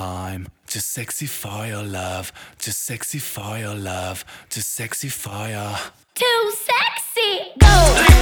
I'm just sexy for your love, just sexy for your love, just sexy for your. Too sexy. Go.